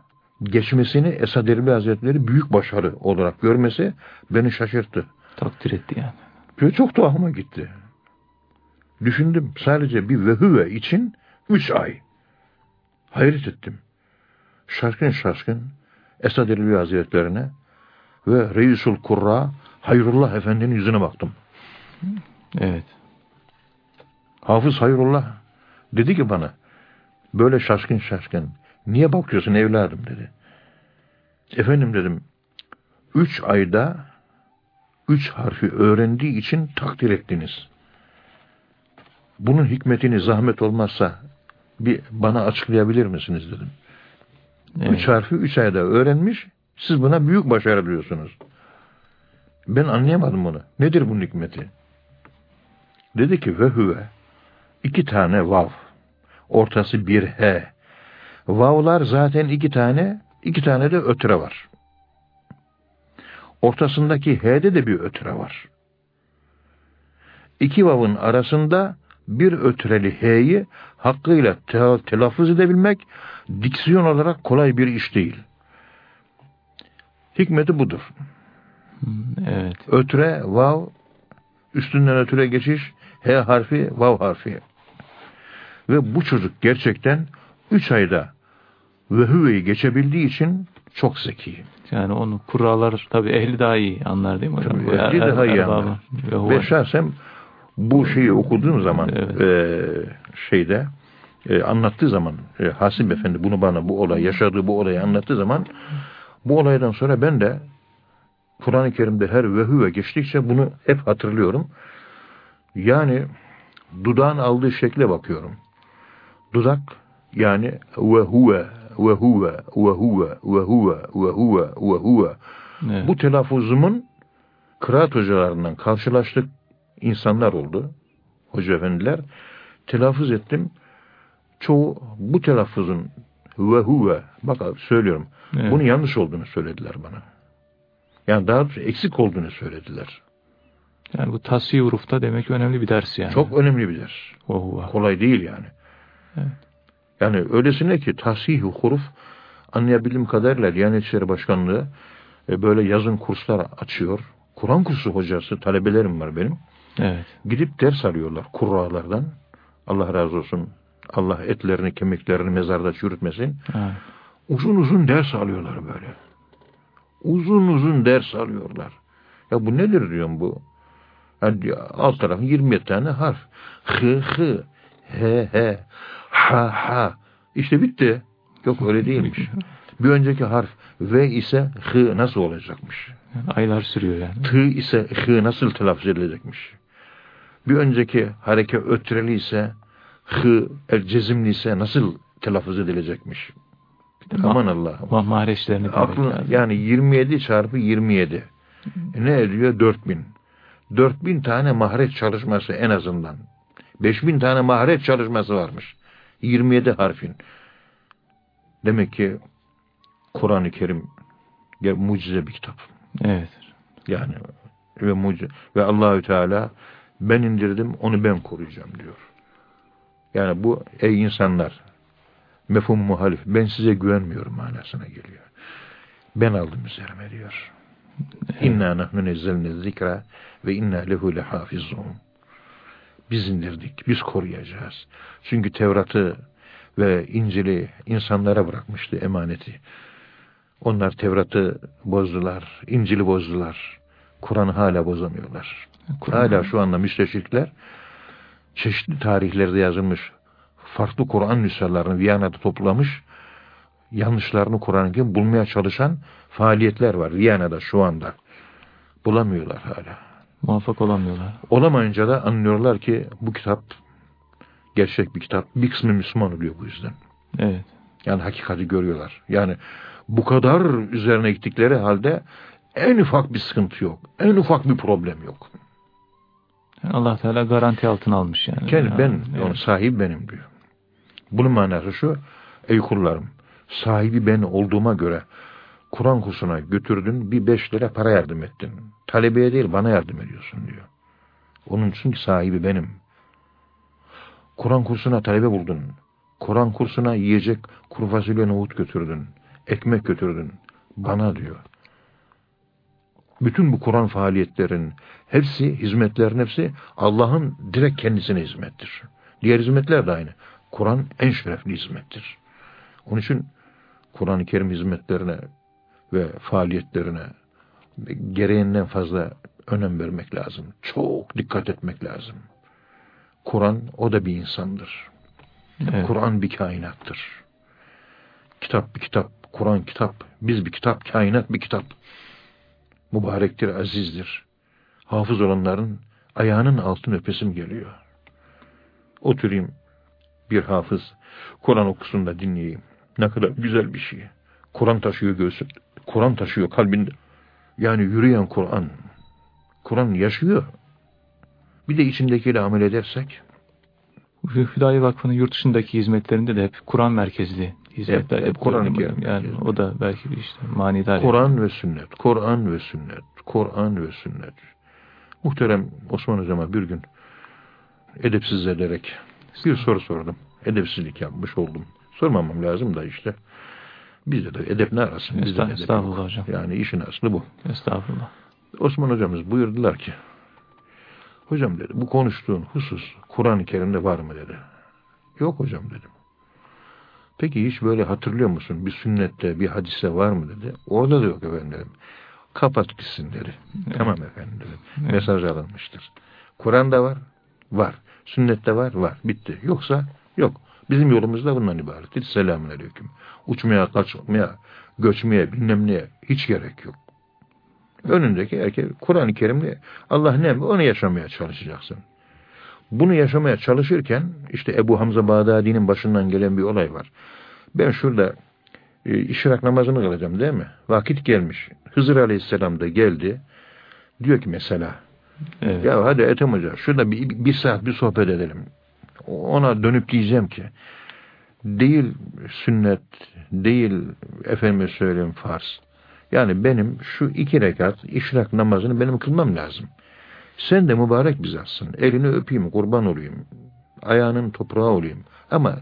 geçmesini Esad Erbil Hazretleri büyük başarı olarak görmesi beni şaşırttı. Takdir etti yani. Ve çok tuhafıma gitti. Düşündüm sadece bir vehüve için üç ay. Hayret ettim. Şaşkın şaşkın Esad Erbil Hazretlerine ve Reisul Kurra Hayrullah Efendi'nin yüzüne baktım. Evet. Hafız Hayrullah dedi ki bana böyle şaşkın şaşkın niye bakıyorsun evladım dedi. Efendim dedim üç ayda üç harfi öğrendiği için takdir ettiniz. Bunun hikmetini zahmet olmazsa bir bana açıklayabilir misiniz dedim. Evet. Üç harfi üç ayda öğrenmiş, siz buna büyük başarı diyorsunuz. Ben anlayamadım bunu. Nedir bunun hikmeti? Dedi ki ve hüve iki tane vav. Ortası bir he. Vavlar zaten iki tane, iki tane de ötre var. Ortasındaki h'de de bir ötre var. İki vavın arasında bir ötreli h'yi hakkıyla te telaffuz edebilmek diksiyon olarak kolay bir iş değil. Hikmeti budur. Evet. Ötre, vav, üstünden ötüre geçiş, H harfi, vav harfi. Ve bu çocuk gerçekten üç ayda ve geçebildiği için çok zeki. Yani onu kurallar tabi ehli daha iyi anlar değil mi hocam? Tabii, ehli er, daha iyi anlar. Ve şahsen bu şeyi okuduğum zaman evet. e, şeyde e, anlattığı zaman e, Hasim Efendi bunu bana bu olay yaşadığı bu olayı anlattığı zaman bu olaydan sonra ben de Kur'an-ı Kerim'de her vehüve geçtikçe bunu hep hatırlıyorum. Yani dudağın aldığı şekle bakıyorum. Dudak yani ve huve ve huve ve huve ve huve ve huve ve huve bu telaffuzumun kıraat hocalarından karşılaştık insanlar oldu. Hoca efendiler. Telaffuz ettim. Çoğu bu telaffuzun ve huve bak söylüyorum. Evet. Bunu yanlış olduğunu söylediler bana. Yani daha doğrusu eksik olduğunu söylediler. Yani bu tasih hurufta demek önemli bir ders yani. Çok önemli bir ders. Oh, Kolay değil yani. Evet. Yani öylesine ki tasih huruf anlayabildiğim kadarıyla Diyanet İşleri Başkanlığı e, böyle yazın kurslar açıyor. Kur'an kursu hocası talebelerim var benim. Evet. Gidip ders alıyorlar kurralardan. Allah razı olsun. Allah etlerini, kemiklerini mezarda çürütmesin. Evet. Uzun uzun ders alıyorlar böyle. Uzun uzun ders alıyorlar. Ya bu nedir diyorum bu? Yani alt tarafı 27 tane harf. Hı hı, he he, ha ha. İşte bitti. Yok öyle değilmiş. Bir önceki harf V ise hı nasıl olacakmış? Yani aylar sürüyor yani. T ise hı nasıl telaffuz edilecekmiş? Bir önceki hareke ötreli ise hı el cezimli ise nasıl telaffuz edilecekmiş? Aman Allah. Ma mahreçlerini Aklın, Yani 27 çarpı 27. E ne ediyor? 4000. 4000 tane mahreç çalışması en azından. 5000 tane mahreç çalışması varmış. 27 harfin. Demek ki Kur'an-ı Kerim mucize bir kitap. Evet. Yani ve mucize ve Allahü Teala ben indirdim onu ben koruyacağım diyor. Yani bu ey insanlar mefhum muhalif ben size güvenmiyorum manasına geliyor. Ben aldım üzerime diyor. İnna nahnu nezzelne zikra ve inna lehu lehafizun. Biz indirdik, biz koruyacağız. Çünkü Tevrat'ı ve İncil'i insanlara bırakmıştı emaneti. Onlar Tevrat'ı bozdular, İncil'i bozdular. Kur'an'ı hala bozamıyorlar. Kur hala şu anda müsteşrikler çeşitli tarihlerde yazılmış farklı Kur'an nüshalarını Viyana'da toplamış yanlışlarını Kur'an-ı bulmaya çalışan faaliyetler var Viyana'da şu anda. Bulamıyorlar hala. Muvaffak olamıyorlar. Olamayınca da anlıyorlar ki bu kitap gerçek bir kitap. Bir kısmı Müslüman oluyor bu yüzden. Evet. Yani hakikati görüyorlar. Yani bu kadar üzerine gittikleri halde en ufak bir sıkıntı yok. En ufak bir problem yok. Allah Teala garanti altına almış yani. Kendi ben, evet. onun sahibi benim diyor. Bunun manası şu, ey kullarım, sahibi ben olduğuma göre Kur'an kursuna götürdün, bir beş lira para yardım ettin. Talebeye değil, bana yardım ediyorsun diyor. Onun için ki sahibi benim. Kur'an kursuna talebe buldun. Kur'an kursuna yiyecek kuru fasulye nohut götürdün. Ekmek götürdün. Bana diyor. Bütün bu Kur'an faaliyetlerin hepsi, hizmetlerin hepsi Allah'ın direkt kendisine hizmettir. Diğer hizmetler de aynı. Kur'an en şerefli hizmettir. Onun için Kur'an-ı Kerim hizmetlerine ve faaliyetlerine gereğinden fazla önem vermek lazım. Çok dikkat etmek lazım. Kur'an o da bir insandır. Evet. Kur'an bir kainattır. Kitap bir kitap, Kur'an kitap, biz bir kitap, kainat bir kitap. Mübarektir, azizdir. Hafız olanların ayağının altın öpesim geliyor. Oturayım, bir hafız, Kur'an okusun da dinleyeyim. Ne kadar güzel bir şey. Kur'an taşıyor göğsü, Kur'an taşıyor kalbinde. Yani yürüyen Kur'an. Kur'an yaşıyor. Bir de içindekiyle amel edersek. Hüdayi Vakfı'nın yurt dışındaki hizmetlerinde de hep Kur'an merkezli hizmetler. Hep, hep Kur'an yani, yani o da belki bir işte manidar. Kur'an ve sünnet. Kur'an ve sünnet. Kur'an ve sünnet. Muhterem Osman Hocam'a bir gün edepsiz ederek bir soru sordum. Edepsizlik yapmış oldum. Sormamam lazım da işte. Bizde de edep ne arasın? Bizde Estağ, estağfurullah hocam. Yani işin aslı bu. Estağfurullah. Osman hocamız buyurdular ki hocam dedi bu konuştuğun husus Kur'an-ı Kerim'de var mı dedi. Yok hocam dedim. Peki hiç böyle hatırlıyor musun? Bir sünnette, bir hadiste var mı dedi. Orada da yok efendim dedim. Kapat gitsin dedi. Evet. Tamam efendim dedim. Evet. Mesaj alınmıştır. Kur'an'da var, var. Sünnette var, var. Bitti. Yoksa yok. Bizim yolumuz da bundan ibarettir. Selamun aleyküm. Uçmaya, kaçmaya, göçmeye, bilmem neye hiç gerek yok. Önündeki erkek Kur'an-ı Kerim'le Allah ne onu yaşamaya çalışacaksın. Bunu yaşamaya çalışırken işte Ebu Hamza Bağdadi'nin başından gelen bir olay var. Ben şurada e, işrak namazını kılacağım değil mi? Vakit gelmiş. Hızır Aleyhisselam da geldi. Diyor ki mesela evet. ya hadi Ethem Hoca şurada bir, bir saat bir sohbet edelim. Ona dönüp diyeceğim ki değil sünnet, değil efendime söyleyeyim farz. Yani benim şu iki rekat işrak namazını benim kılmam lazım. Sen de mübarek bir zatsın. Elini öpeyim, kurban olayım. Ayağının toprağı olayım. Ama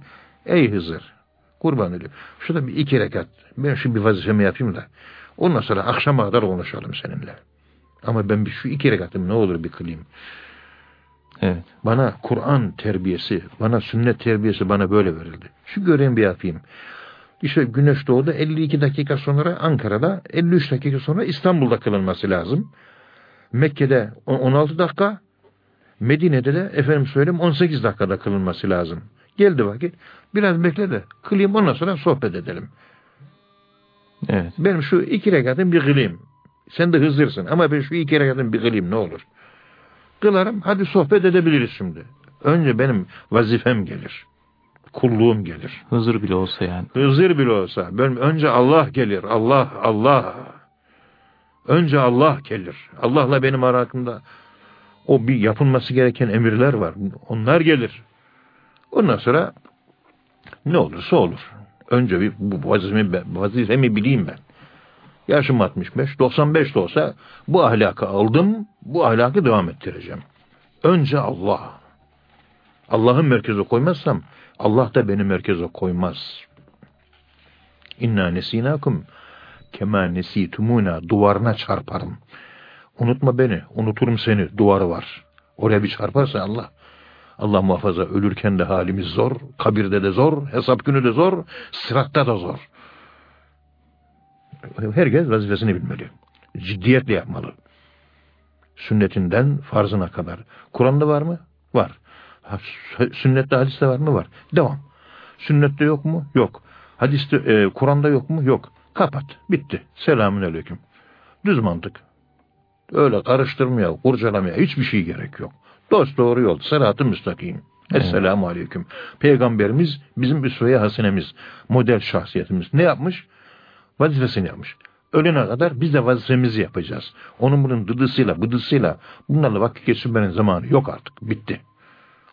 ey Hızır, kurban olayım. Şurada bir iki rekat, ben şu bir vazifemi yapayım da. Ondan sonra akşama kadar konuşalım seninle. Ama ben bir şu iki rekatımı ne olur bir kılayım. Evet. Bana Kur'an terbiyesi, bana sünnet terbiyesi bana böyle verildi. Şu göreyim bir yapayım. İşte güneş doğdu 52 dakika sonra Ankara'da, 53 dakika sonra İstanbul'da kılınması lazım. Mekke'de 16 dakika, Medine'de de efendim söyleyeyim 18 dakikada kılınması lazım. Geldi vakit. Biraz bekle de kılayım ondan sonra sohbet edelim. Evet. Benim şu iki rekatım bir kılayım. Sen de hızlırsın ama ben şu iki rekatım bir kılayım ne olur. Kılarım hadi sohbet edebiliriz şimdi. Önce benim vazifem gelir. Kulluğum gelir. Hızır bile olsa yani. Hızır bile olsa. Ben önce Allah gelir. Allah, Allah. Önce Allah gelir. Allah'la benim arakımda o bir yapılması gereken emirler var. Onlar gelir. Ondan sonra ne olursa olur. Önce bir bu vazifemi, vazifemi bileyim ben. Yaşım 65, 95 de olsa bu ahlakı aldım, bu ahlakı devam ettireceğim. Önce Allah. Allah'ın merkeze koymazsam Allah da beni merkeze koymaz. İnna nesinakum kema nesitumuna duvarına çarparım. Unutma beni, unuturum seni, duvarı var. Oraya bir çarparsa Allah, Allah muhafaza ölürken de halimiz zor, kabirde de zor, hesap günü de zor, sıratta da zor. Herkes vazifesini bilmeli. Ciddiyetle yapmalı. Sünnetinden farzına kadar. Kur'an'da var mı? Var. Sünnette hadiste var mı? Var. Devam. Sünnette yok mu? Yok. Hadiste, e, Kur'an'da yok mu? Yok. Kapat. Bitti. Selamün aleyküm. Düz mantık. Öyle karıştırmaya, kurcalamaya hiçbir şey gerek yok. Dost doğru yol. Sırat-ı müstakim. Esselamu aleyküm. Peygamberimiz bizim üsve-i hasenemiz. Model şahsiyetimiz. Ne yapmış? Vazifesini yapmış. Ölene kadar biz de vazifemizi yapacağız. Onun bunun dıdısıyla, bıdısıyla bunlarla vakit geçirmenin zamanı yok artık. Bitti.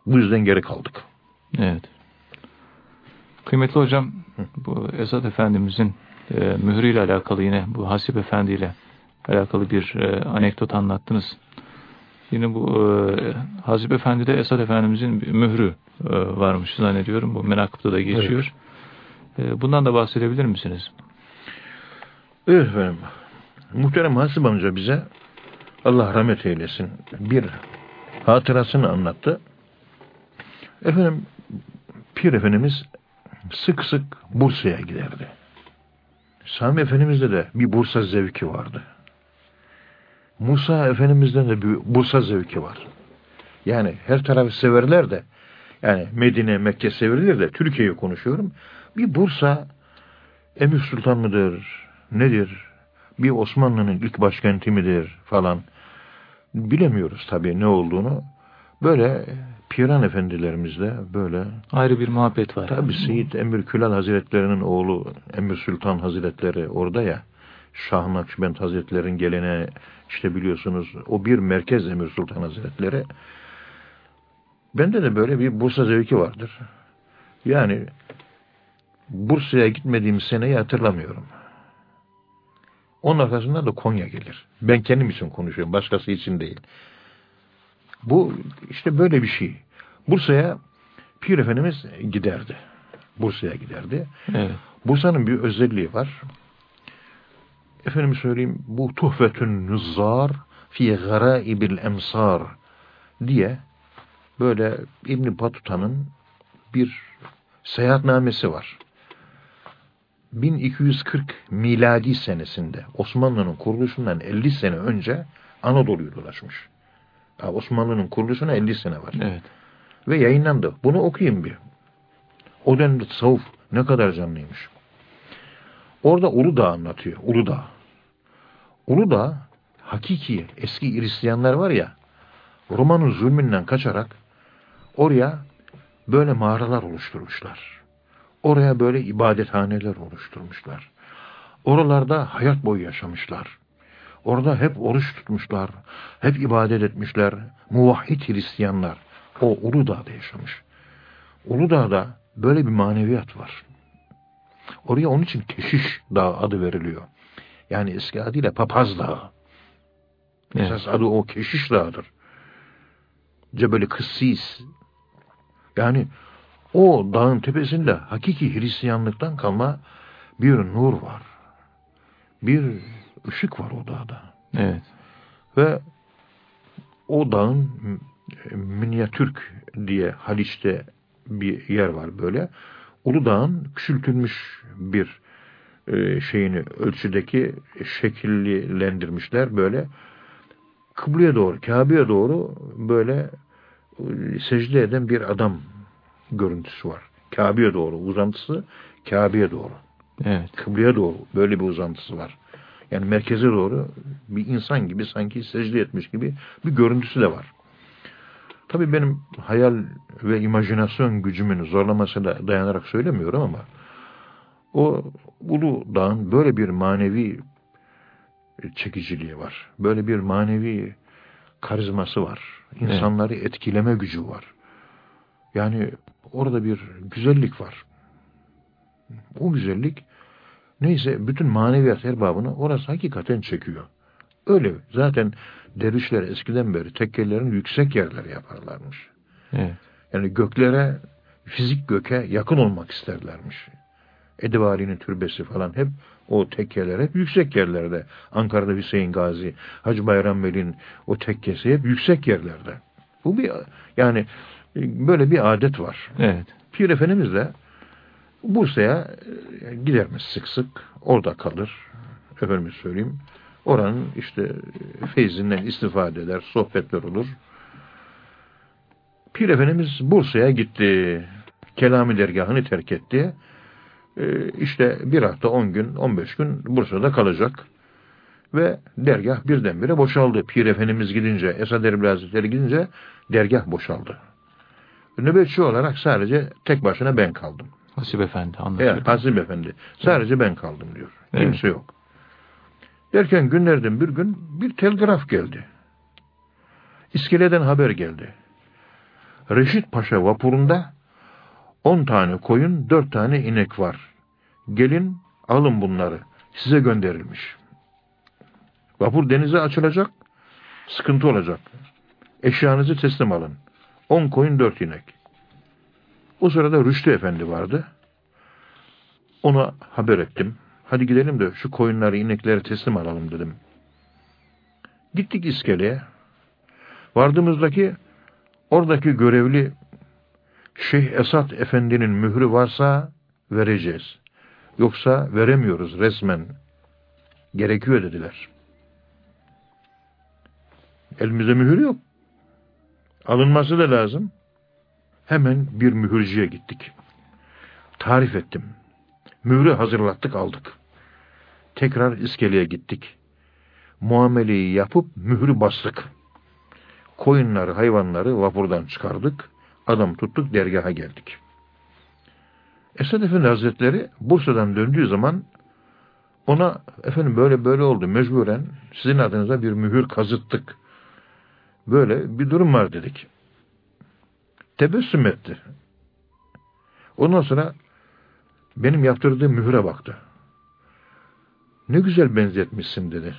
Bu yüzden geri kaldık. Evet. Kıymetli hocam, bu Esad Efendimizin e, mührüyle alakalı yine bu Hasip Efendi ile alakalı bir e, anekdot anlattınız. Yine bu e, Hasip Efendi de Esad Efendimizin mührü e, varmış zannediyorum. Bu menakıpta da geçiyor. Evet. Bundan da bahsedebilir misiniz? Evet efendim. Muhterem Hasip amca bize Allah rahmet eylesin bir hatırasını anlattı. Efendim Pir Efendimiz sık sık Bursa'ya giderdi. Sami Efendimiz'de de bir Bursa zevki vardı. Musa Efendimiz'den de bir Bursa zevki var. Yani her tarafı severler de yani Medine, Mekke severler de Türkiye'yi konuşuyorum. Bir Bursa Emir Sultan mıdır? Nedir? Bir Osmanlı'nın ilk başkenti midir falan. Bilemiyoruz tabii ne olduğunu. Böyle Piran efendilerimizde böyle ayrı bir muhabbet var. Tabii Seyit Emir Külal Hazretlerinin oğlu Emir Sultan Hazretleri orada ya. Şah Nakşibend Hazretleri'nin gelene işte biliyorsunuz o bir merkez Emir Sultan Hazretleri. Bende de böyle bir Bursa zevki vardır. Yani Bursa'ya gitmediğim seneyi hatırlamıyorum. Onun arkasından da Konya gelir. Ben kendim için konuşuyorum. Başkası için değil. Bu işte böyle bir şey. Bursa'ya Pir Efendimiz giderdi. Bursa'ya giderdi. Evet. Bursa'nın bir özelliği var. Efendim söyleyeyim bu tuhfetün nüzzar fi garaibil emsar diye böyle İbn Batuta'nın bir seyahatnamesi var. 1240 miladi senesinde Osmanlı'nın kuruluşundan 50 sene önce Anadolu'yu dolaşmış. Osmanlı'nın kuruluşuna 50 sene var. Evet. Ve yayınlandı. Bunu okuyayım bir. O dönemde tasavvuf ne kadar canlıymış. Orada Uludağ anlatıyor. Uludağ. Uludağ hakiki eski Hristiyanlar var ya Roma'nın zulmünden kaçarak oraya böyle mağaralar oluşturmuşlar. Oraya böyle ibadethaneler oluşturmuşlar. Oralarda hayat boyu yaşamışlar. Orada hep oruç tutmuşlar, hep ibadet etmişler. Muvahhid Hristiyanlar o Uludağ'da yaşamış. Uludağ'da böyle bir maneviyat var. Oraya onun için Keşiş Dağı adı veriliyor. Yani eski adıyla Papaz Dağı. Evet. Esas adı o Keşiş Dağı'dır. Cebeli Kıssis. Yani o dağın tepesinde hakiki Hristiyanlıktan kalma bir nur var. Bir ışık var o dağda. Evet. Ve o dağın Minyatürk diye Haliç'te bir yer var böyle. Uludağ'ın küçültülmüş bir e, şeyini ölçüdeki şekillendirmişler böyle. Kıbleye doğru, Kabe'ye doğru böyle e, secde eden bir adam görüntüsü var. Kabe'ye doğru uzantısı Kabe'ye doğru. Evet. Kıbleye doğru böyle bir uzantısı var. Yani merkeze doğru bir insan gibi sanki secde etmiş gibi bir görüntüsü de var. Tabii benim hayal ve imajinasyon gücümün zorlamasına dayanarak söylemiyorum ama o Ulu Dağ'ın böyle bir manevi çekiciliği var. Böyle bir manevi karizması var. İnsanları evet. etkileme gücü var. Yani orada bir güzellik var. O güzellik neyse bütün maneviyat erbabını orası hakikaten çekiyor. Öyle. Zaten dervişler eskiden beri tekkelerini yüksek yerler yaparlarmış. Evet. Yani göklere, fizik göke yakın olmak isterlermiş. Edebali'nin türbesi falan hep o tekkeler hep yüksek yerlerde. Ankara'da Hüseyin Gazi, Hacı Bayram Veli'nin o tekkesi hep yüksek yerlerde. Bu bir yani böyle bir adet var. Evet. Pir Efendimiz de Bursa'ya e, gidermiş sık sık. Orada kalır. Efendim söyleyeyim. Oranın işte feyzinden istifade eder, sohbetler olur. Pir Efendimiz Bursa'ya gitti. Kelami dergahını terk etti. Ee, işte bir hafta, on gün, on beş gün Bursa'da kalacak. Ve dergah birdenbire boşaldı. Pir Efendimiz gidince, Esad Erbil Hazretleri gidince dergah boşaldı. Nöbetçi olarak sadece tek başına ben kaldım. Hasip Efendi anlatıyor. Evet, Hasip Efendi. Sadece ben kaldım diyor. Evet. Kimse yok. Derken günlerden bir gün bir telgraf geldi. İskeleden haber geldi. Reşit Paşa vapurunda on tane koyun, dört tane inek var. Gelin alın bunları. Size gönderilmiş. Vapur denize açılacak. Sıkıntı olacak. Eşyanızı teslim alın. On koyun, dört inek. O sırada Rüştü Efendi vardı. Ona haber ettim. Hadi gidelim de şu koyunları, inekleri teslim alalım dedim. Gittik iskeleye. Vardığımızdaki oradaki görevli Şeyh Esat Efendi'nin mührü varsa vereceğiz. Yoksa veremiyoruz resmen. Gerekiyor dediler. Elimizde mühür yok. Alınması da lazım. Hemen bir mühürcüye gittik. Tarif ettim. Mührü hazırlattık aldık. Tekrar iskeleye gittik. Muameleyi yapıp mührü bastık. Koyunları, hayvanları vapurdan çıkardık. Adam tuttuk, dergaha geldik. Esad Efendi Hazretleri Bursa'dan döndüğü zaman ona efendim böyle böyle oldu mecburen sizin adınıza bir mühür kazıttık. Böyle bir durum var dedik. Tebessüm etti. Ondan sonra benim yaptırdığım mühüre baktı. Ne güzel benzetmişsin dedi.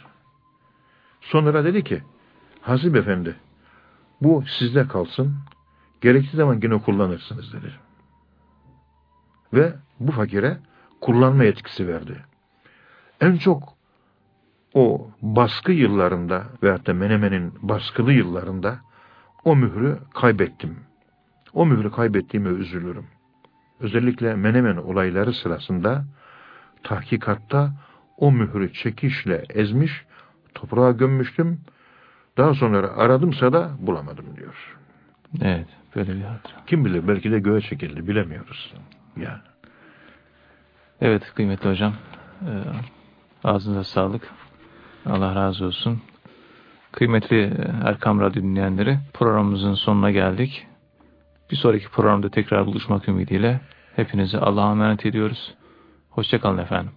Sonra dedi ki, Hazip Efendi, bu sizde kalsın, gerektiği zaman yine kullanırsınız dedi. Ve bu fakire kullanma etkisi verdi. En çok o baskı yıllarında veyahut da Menemen'in baskılı yıllarında o mührü kaybettim. O mührü kaybettiğime üzülürüm. Özellikle Menemen olayları sırasında tahkikatta o mührü çekişle ezmiş, toprağa gömmüştüm. Daha sonra aradımsa da bulamadım diyor. Evet, böyle bir hatıra. Kim bilir belki de göğe çekildi bilemiyoruz. Yani. Evet kıymetli hocam. E, ağzınıza sağlık. Allah razı olsun. Kıymetli Erkam Radyo dinleyenleri programımızın sonuna geldik. Bir sonraki programda tekrar buluşmak ümidiyle hepinizi Allah'a emanet ediyoruz. Hoşçakalın efendim.